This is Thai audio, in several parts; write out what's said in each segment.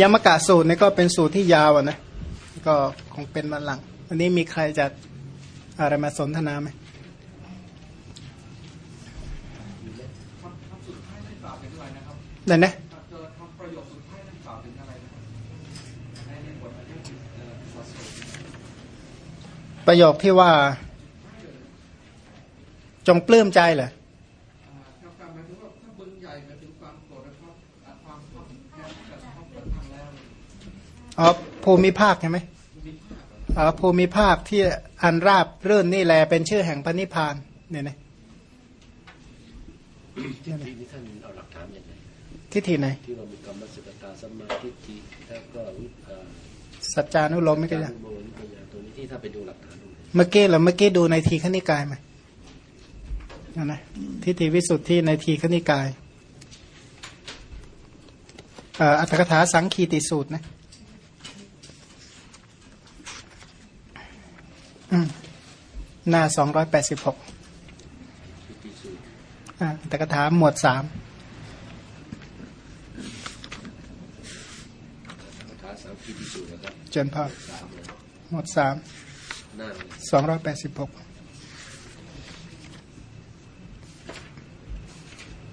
ยมกะสูตรนี่ก็เป็นสูตรที่ยาวอะนะ ก็คงเป็นวันหลังอันนี้มีใครจะอะไรมาสนทนาไหมนั่นนะประโยคที่ว่า จงปลื้มใจเหรอ อ๋อภูมิภาคใช่ไหมอ๋อภูมิภาคที่อันราบเรื่นนี่แหละเป็นชื่อแห่งพระนิพพานเนี่ยนะที่นี่ท่านเอาหลักฐานยังไงทิฏฐิไหนที่เรามีกรรมสกตาสัมมาทิฏฐิแล้วก็วิปาสัจจานุโลมไม่ก็กายัรงโมนิปัญญาตัวนี้ที่ถ้าไปดูหลักฐานตรงไหนเมื่อกี้เหราเมื่อกี้ดูในทีขณิกายไหมนั่นนะทิฏฐิวิสุทธิในทีขณิกายเอ่ออัตถกถาสังคีติสูตรนะอืม หน้าสองร้อยแปดสิบหกทิฏฐิสูตรอัตถกถาหมวดสามคาถาสามทิฏฐิสูตรนะครับเจนพอสามเลยหมวดสามหน้าเลยสองร้อยแปดสิบหก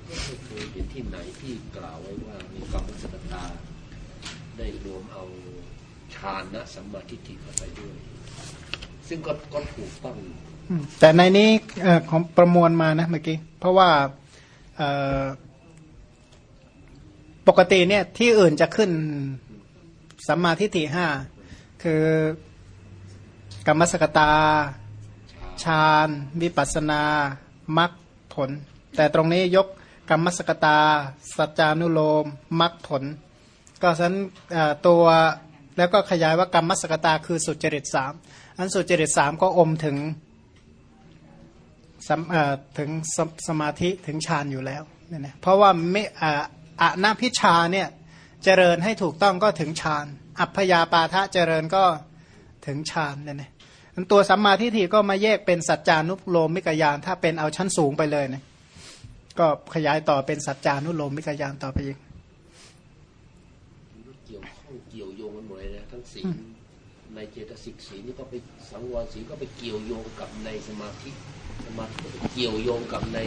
ไม่เคยเห็นที่ไหนที่กล่าวไว้ว่ามีกรรมสกตาได้รวมเอาฌานนะสัมมาทิฏฐิเข้าไปด้วย ซึ่งก็ก็ถูกต้องแต่ในนี้ของประมวลมานะเมื่อกี้ เพราะว่าปกติเนี่ยที่อื่นจะขึ้นสัมมาทิฏฐิห้าคือกรรมสกตาฌานวิปัสนามรรคผล แต่ตรงนี้ยกกรรมสกตา สัจจานุโลมมรรคผล ก็ฉะนั้นตัว แล้วก็ขยายว่ากรรมสกตาคือสุจริตสามอันสุจริตสามก็อมถึงถึงสมสมาธิถึงฌานอยู่แล้วเนี่ยนะเพราะว่าไม่อะนาพิชาเนี่ยเจริญให้ถูกต้องก็ถึงฌาน อัพยาปาทะเจริญก็ถึงฌานเนี่ยนะอันตัวสัมมาทิฏฐิก็มาแยกเป็นสัจจานุโลมมิกยานถ้าเป็นเอาชั้นสูงไปเลยนะก็ขยายต่อเป็นสัจจานุโลมมิกยานต่อไปอีก เกี่ยวข้องเกี่ยวโยงกันหมดเลยนะทั้ง ศีลในเจตสิกศีลนี่ก็ไปสังวรศีลก็ไปเกี่ยวโยงกับในสมาธิสมาธิก็ไปเกี่ยวโยงกับใน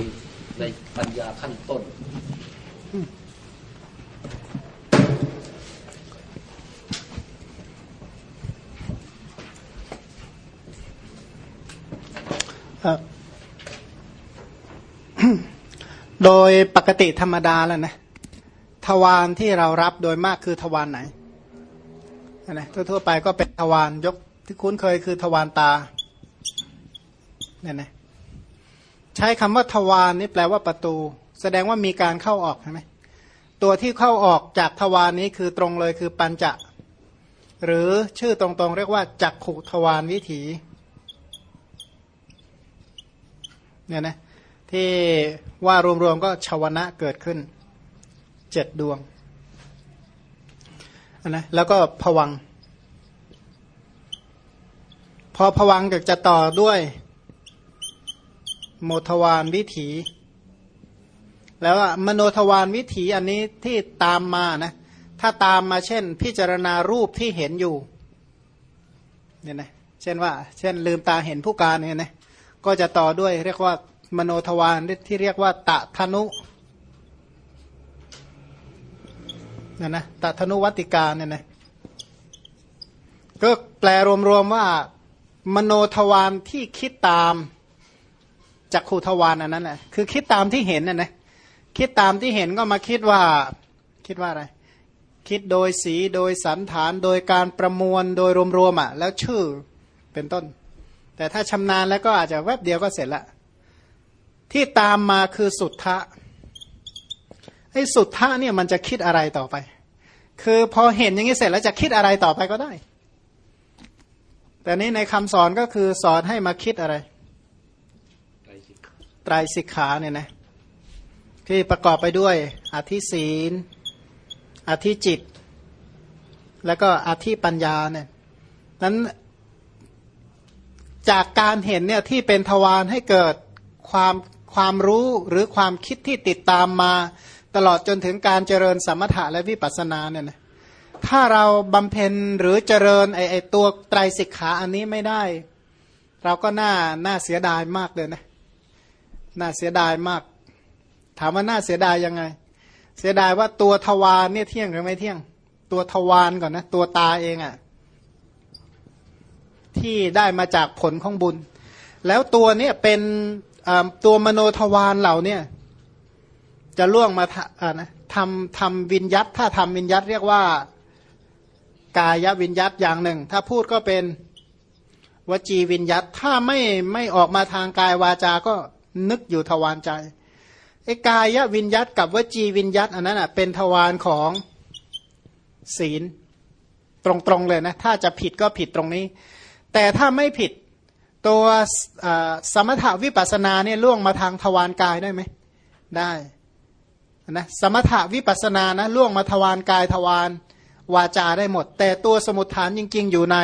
ในปัญญาขั้นต้นโดยปกติธรรมดาแล้วนะทวารที่เรารับโดยมากคือทวารไหน นะทั่วๆไปก็เป็นทวารยกที่คุ้นเคยคือทวารตาเนี่ยนะใช้คำว่าทวารนี่แปลว่าประตู แสดงว่ามีการเข้าออกใช่ไหมตัวที่เข้าออกจากทวารนี้คือตรงเลยคือปัญจะ หรือชื่อตรงๆ เรียกว่าจักขุทวารวิถีเนี่ยนะที่ว่ารวมๆก็ชาวนะเกิดขึ้นเจ็ดดวง นะแล้วก็ผวัง พอผวังค์จะต่อด้วย โมทวารวิถี แล้วมโนทวารวิถีอันนี้ที่ตามมานะถ้าตามมาเช่น พิจารณารูปที่เห็นอยู่เนี่ยนะเช่นว่า เช่น ลืมตาเห็นผู้การเนี่ยนะก็จะต่อด้วยเรียกว่ามโนทวารที่เรียกว่าตะธนุ เนี่ยนะตะธนุวัติกาเนี่ยนะก็แปลรวมๆว่า มโนทวารที่คิดตามจักขูทวารอันนั้นแหละคือคิดตามที่เห็นน่ะนะคิดตามที่เห็นก็มาคิดว่าคิดว่าอะไร คิดโดยสีโดยสันฐานโดยการประมวลโดยรวมๆอะ แล้วชื่อเป็นต้น แต่ถ้าชำนาญแล้วก็อาจจะแวบเดียวก็เสร็จละที่ตามมาคือสุทธะ ไอ้สุดทธะเนี่ยมันจะคิดอะไรต่อไป คือพอเห็นอย่างนี้เสร็จแล้วจะคิดอะไรต่อไปก็ได้ แต่นี้ในคำสอนก็คือสอนให้มาคิดอะไรไตรสิกขาไตรสิกขาเนี่ยนะที่ประกอบไปด้วยอธิศีล อธิจิต แล้วก็อธิปัญญาเนี่ยนั้นจากการเห็นเนี่ยที่เป็นทวารให้เกิดความความรู้หรือความคิดที่ติดตามมา ตลอดจนถึงการเจริญสมถะและวิปัสสนาเนี่ยนะถ้าเราบำเพ็ญหรือเจริญไอไอตัวไตรสิกขาอันนี้ไม่ได้ เราก็น่าน่าเสียดายมากเลยนะน่าเสียดายมาก ถามว่าน่าเสียดายยังไง เสียดายว่าตัวทวารเนี่ยเที่ยงหรือไม่เที่ยง ตัวทวารก่อนนะตัวตาเองอะ่ะที่ได้มาจากผลของบุญ แล้วตัวเนี่ยเป็นตัวมโนทวารเหล่าเนี่ย จะล่วงมาอ่านะทำทำวิญยัตถ้าทำวิญยัตเรียกว่า กายวิญยัตอย่างหนึ่ง ถ้าพูดก็เป็นวจีวิญยัตถ้าไม่ไม่ออกมาทางกายวาจา ก็นึกอยู่ทวารใจไอ้กายวิญยัตกับวจีวิญยัตอันนั้นอะเป็นทวารของศีลตรงๆเลยนะถ้าจะผิดก็ผิดตรงนี้ แต่ถ้าไม่ผิดตัวสมถาวิปัสนาเนี่ยล่วงมาทางทวารกายได้ไหมได้ นะสมถาวิปัสนานะล่วงมาทวารกายทวารวาจาได้หมด แต่ตัวสมุทฐานจริง ๆ อยู่ใน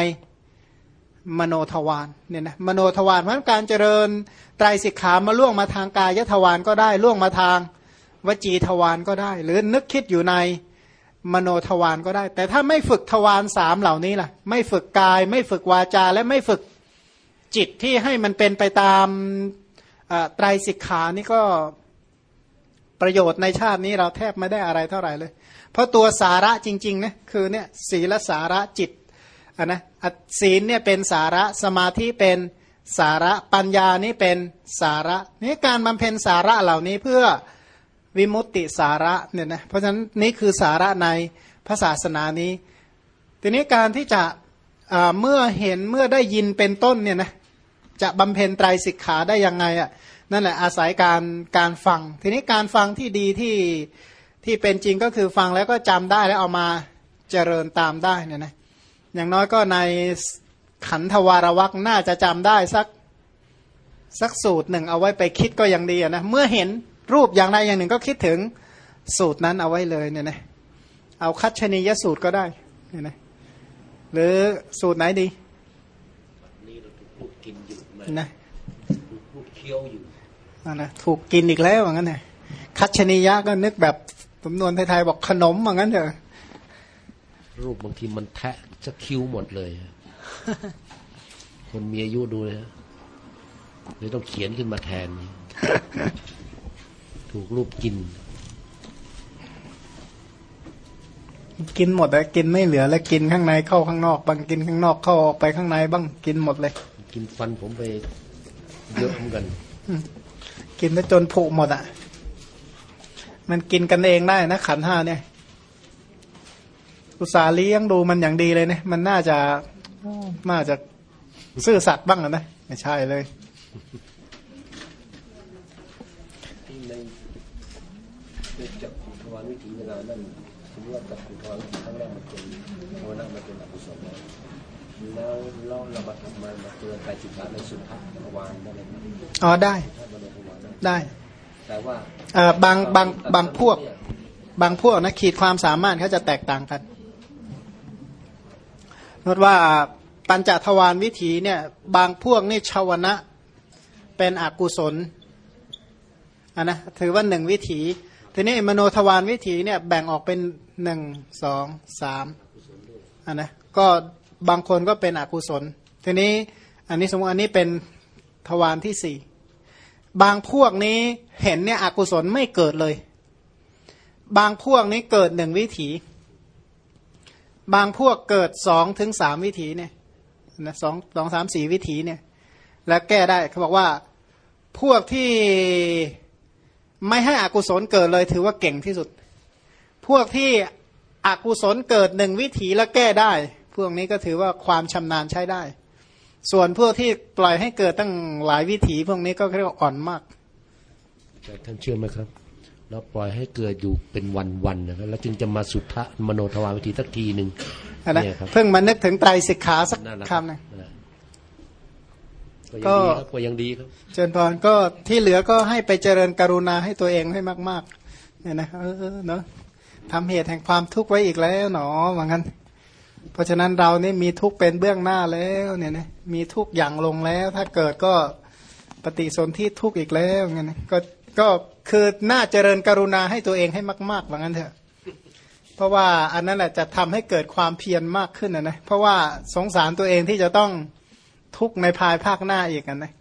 มโนทวารเนี่ยนะมโนทวารเพราะการเจริญไตรสิกขามาล่วงมาทางกายทวารก็ได้ล่วงมาทางวจีทวารก็ได้ หรือนึกคิดอยู่ในมโนทวารก็ได้ แต่ถ้าไม่ฝึกทวารสามเหล่านี้ล่ะ ไม่ฝึกกาย ไม่ฝึกวาจา และไม่ฝึกจิตที่ให้มันเป็นไปตามไตรสิกขานี่ก็ ประโยชน์ในชาตินี้เราแทบไม่ได้อะไรเท่าไหร่เลย เพราะตัวสาระจริงๆนะคือเนี่ยศีลสาระจิตอะนะศีลเนี่ยเป็นสาระสมาธิเป็นสาระปัญญานี่เป็นสาระนี่การบำเพ็ญสาระเหล่านี้เพื่อวิมุตติสาระเนี่ยนะเพราะฉะนั้นนี่คือสาระในพระศาสนานี้ ทีนี้การที่จะเมื่อเห็นเมื่อได้ยินเป็นต้นเนี่ยนะจะบำเพ็ญไตรสิกขาได้ยังไงอะ่ะ นั่นแหละอาศัยการการฟัง ทีนี้การฟังที่ดีที่ที่เป็นจริงก็คือฟังแล้วก็จำได้แล้วเอามาเจริญตามได้เนี่ยนะอย่างน้อยก็ในขันธวารวักน่าจะจำได้สักสักสูตรหนึ่งเอาไว้ไปคิดก็ยังดีนะเมื่อเห็นรูปอย่างใดอย่างหนึ่งก็คิดถึงสูตรนั้นเอาไว้เลยเนี่ยนะเอาคัดชนียสูตรก็ได้เนี่ยนะหรือสูตรไหนดีนี่เราถูกพูดกินอยู่นะถูกพูดเคี้ยวอยู่ นะถูกกินอีกแล้วอย่างนั้นไงคัดชนียะก็นึกแบบสำนวนไทยๆบอกขนมอย่างนั้นเถอะรูปบางทีมันแทะจะคิ้วหมดเลย คนมีอายุดูเลยเลยต้องเขียนขึ้นมาแทน ถูกรูปกิน กินหมดอะกินไม่เหลือแล้วกินข้างในเข้าข้างนอก บางกินข้างนอกเข้าออกไปข้างในบ้างกินหมดเลย กินฟันผมไปเยอะเหมือนกัน กินไปจนผุหมดอะ มันกินกันเองได้นะขันห้าเนี่ย อุตสาเลี้ยงดูมันอย่างดีเลยเนี่ยมันน่าจะน่าจะซื่อสัตย์บ้างนะไม่ใช่เลยในจักขุทวารวิถีเวลานั่นสมมติว่าจักขุทวารครั้งแรกมันเป็นภาวนามันเป็นอกุศลแล้วแล้วเรามาทำมามาเตือนใจจิตในสุภาพทวารได้ไหมอ๋อได้ ได้แต่ว่าเออบางบางบางพวก บางพวกนะขีดความสามารถเขาจะแตกต่างกันนดว่าปัญจทวารวิถีเนี่ยบางพวกนี่ชาวนะเป็นอกุศลอันนะถือว่าหนึ่งวิถี ทีนี้มโนทวารวิถีเนี่ยแบ่งออกเป็นหนึ่งสองสามอันนะก็บางคนก็เป็นอกุศล ทีนี้อันนี้สมมติอันนี้เป็นทวารที่สี่ บางพวกนี้เห็นเนี่ยอกุศลไม่เกิดเลย บางพวกนี้เกิดหนึ่งวิถี บางพวกเกิดสองถึงสามวิถีเนี่ยนะสองสองสามสี่วิถีเนี่ย แล้วแก้ได้เขาบอกว่าพวกที่ไม่ให้อกุศลเกิดเลยถือว่าเก่งที่สุด พวกที่อกุศลเกิดหนึ่งวิถีแล้วแก้ได้ พวกนี้ก็ถือว่าความชำนาญใช้ได้ ส่วนพวกที่ปล่อยให้เกิดตั้งหลายวิถีพวกนี้ก็เรียกว่าอ่อนมากท่านเชื่อไหมครับ เราปล่อยให้เกิดอยู่เป็นวันๆนะครับแล้วจึงจะมาสุทธะมโนทวารวิธีสักทีหนึ่งนะเพิ่งมานึกถึงไตรสิกขาสักคำนึงก็ก็ยังดีครับเจริญพรก็ที่เหลือก็ให้ไปเจริญกรุณาให้ตัวเองให้มาก ๆ เนี่ยนะเออเนาะทำเหตุแห่งความทุกข์ไว้อีกแล้วหนอว่างั้น เพราะฉะนั้นเรานี่มีทุกเป็นเบื้องหน้าแล้วเนี่ยนะมีทุกอย่างลงแล้ว ถ้าเกิดก็ปฏิสนธิทุกอีกแล้วเงี้ยนะก็ก็คือน่าเจริญกรุณาให้ตัวเองให้มากๆว่างั้นเถอะ เพราะว่าอันนั้นแหละจะทำให้เกิดความเพียรมากขึ้นนะนะเพราะว่าสงสารตัวเองที่จะต้องทุกในภายภาคหน้าอีกนะ